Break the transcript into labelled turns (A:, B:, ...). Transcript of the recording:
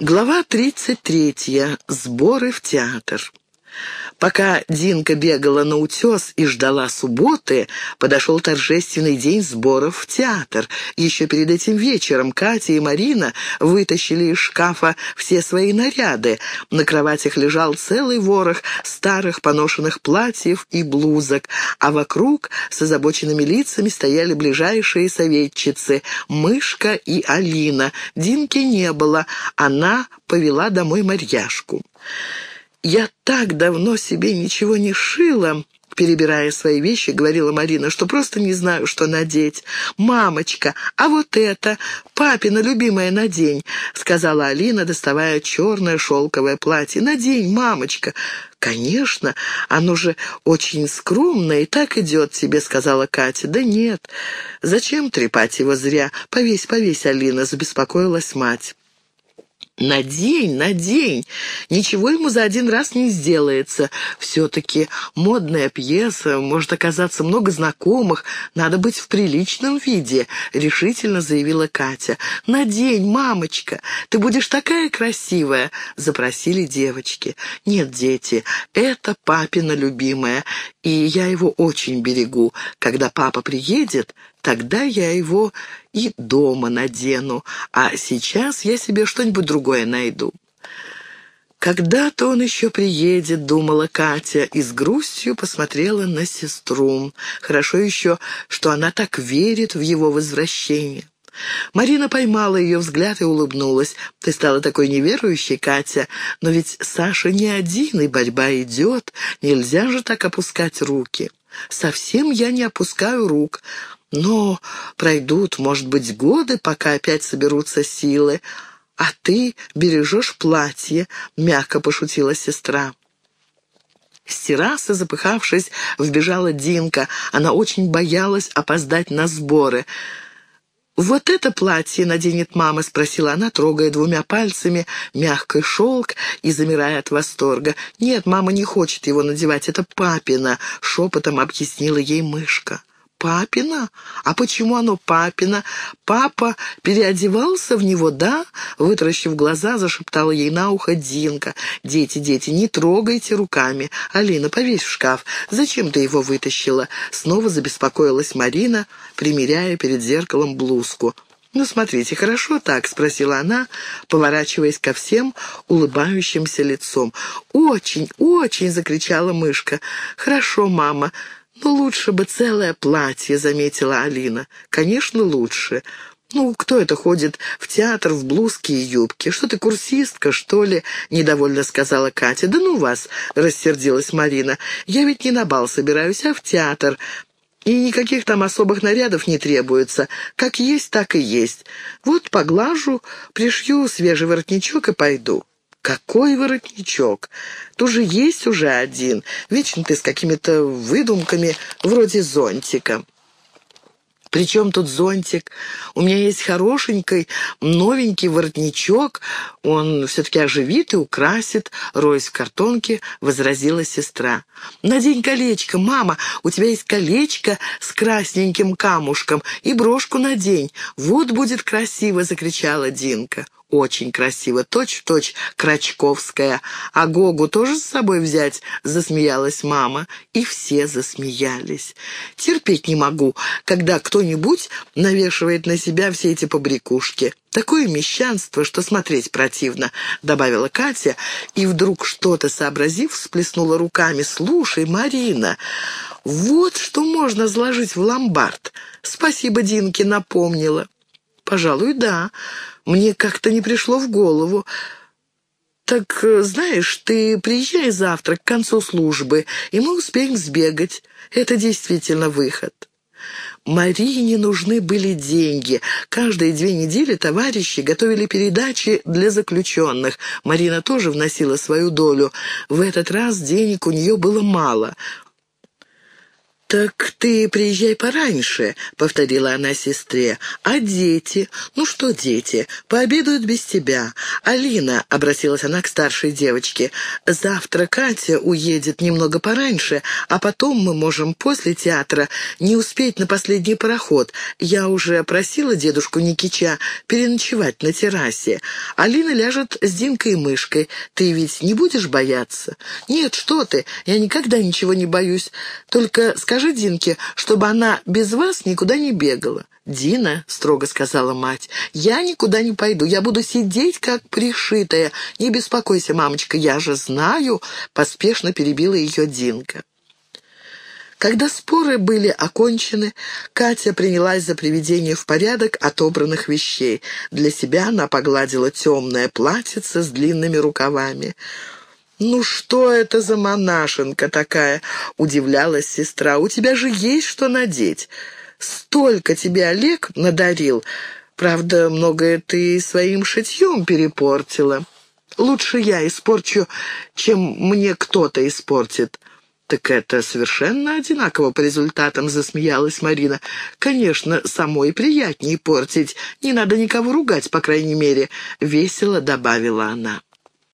A: Глава 33. Сборы в театр. Пока Динка бегала на утес и ждала субботы, подошел торжественный день сборов в театр. Еще перед этим вечером Катя и Марина вытащили из шкафа все свои наряды. На кроватях лежал целый ворох старых поношенных платьев и блузок, а вокруг с озабоченными лицами стояли ближайшие советчицы — Мышка и Алина. Динки не было, она повела домой Марьяшку. «Я так давно себе ничего не шила», — перебирая свои вещи, говорила Марина, что просто не знаю, что надеть. «Мамочка, а вот это, папина любимая надень», — сказала Алина, доставая черное шелковое платье. «Надень, мамочка». «Конечно, оно же очень скромное и так идет тебе», — сказала Катя. «Да нет, зачем трепать его зря? Повесь, повесь, Алина», — забеспокоилась мать. На день, на день. Ничего ему за один раз не сделается. Все-таки модная пьеса, может оказаться много знакомых. Надо быть в приличном виде», — решительно заявила Катя. На день, мамочка, ты будешь такая красивая», — запросили девочки. «Нет, дети, это папина любимая, и я его очень берегу. Когда папа приедет, Тогда я его и дома надену, а сейчас я себе что-нибудь другое найду. «Когда-то он еще приедет», — думала Катя, и с грустью посмотрела на сестру. Хорошо еще, что она так верит в его возвращение. Марина поймала ее взгляд и улыбнулась. «Ты стала такой неверующей, Катя, но ведь Саша не один, и борьба идет. Нельзя же так опускать руки». «Совсем я не опускаю рук. Но пройдут, может быть, годы, пока опять соберутся силы. А ты бережешь платье, — мягко пошутила сестра. С запыхавшись, вбежала Динка. Она очень боялась опоздать на сборы. «Вот это платье наденет мама?» — спросила она, трогая двумя пальцами мягкий шелк и замирая от восторга. «Нет, мама не хочет его надевать, это папина», — шепотом объяснила ей мышка папина? А почему оно папина? Папа переодевался в него, да?» Вытращив глаза, зашептала ей на ухо Динка. «Дети, дети, не трогайте руками. Алина, повесь в шкаф. Зачем ты его вытащила?» Снова забеспокоилась Марина, примеряя перед зеркалом блузку. «Ну, смотрите, хорошо так?» — спросила она, поворачиваясь ко всем улыбающимся лицом. «Очень, очень!» — закричала мышка. «Хорошо, мама. «Ну, лучше бы целое платье», — заметила Алина. «Конечно, лучше. Ну, кто это ходит в театр в блузке и юбке? Что ты, курсистка, что ли?» — недовольно сказала Катя. «Да ну вас!» — рассердилась Марина. «Я ведь не на бал собираюсь, а в театр. И никаких там особых нарядов не требуется. Как есть, так и есть. Вот поглажу, пришью свежий воротничок и пойду». «Какой воротничок? Тут же есть уже один. Вечно ты с какими-то выдумками, вроде зонтика». Причем тут зонтик? У меня есть хорошенький, новенький воротничок. Он все-таки оживит и украсит, роясь в картонке, возразила сестра. «Надень колечко, мама, у тебя есть колечко с красненьким камушком, и брошку надень. Вот будет красиво!» — закричала Динка очень красиво, точь-в-точь точь Крачковская. А Гогу тоже с собой взять?» — засмеялась мама. И все засмеялись. «Терпеть не могу, когда кто-нибудь навешивает на себя все эти побрякушки. Такое мещанство, что смотреть противно», — добавила Катя, и вдруг что-то сообразив, всплеснула руками. «Слушай, Марина, вот что можно сложить в ломбард. Спасибо, Динке напомнила». «Пожалуй, да. Мне как-то не пришло в голову. Так, э, знаешь, ты приезжай завтра к концу службы, и мы успеем сбегать. Это действительно выход». Марине нужны были деньги. Каждые две недели товарищи готовили передачи для заключенных. Марина тоже вносила свою долю. В этот раз денег у нее было мало. «Так ты приезжай пораньше», — повторила она сестре. «А дети? Ну что дети? Пообедают без тебя. Алина», — обратилась она к старшей девочке, — «завтра Катя уедет немного пораньше, а потом мы можем после театра не успеть на последний пароход. Я уже просила дедушку Никича переночевать на террасе. Алина ляжет с Динкой и Мышкой. Ты ведь не будешь бояться?» «Нет, что ты, я никогда ничего не боюсь. Только скажи, Скажи Динке, чтобы она без вас никуда не бегала». «Дина», — строго сказала мать, — «я никуда не пойду, я буду сидеть как пришитая. Не беспокойся, мамочка, я же знаю», — поспешно перебила ее Динка. Когда споры были окончены, Катя принялась за приведение в порядок отобранных вещей. Для себя она погладила темное платьице с длинными рукавами. «Ну что это за монашенка такая?» — удивлялась сестра. «У тебя же есть что надеть. Столько тебе Олег надарил. Правда, многое ты своим шитьем перепортила. Лучше я испорчу, чем мне кто-то испортит». «Так это совершенно одинаково по результатам», — засмеялась Марина. «Конечно, самой приятнее портить. Не надо никого ругать, по крайней мере», — весело добавила она.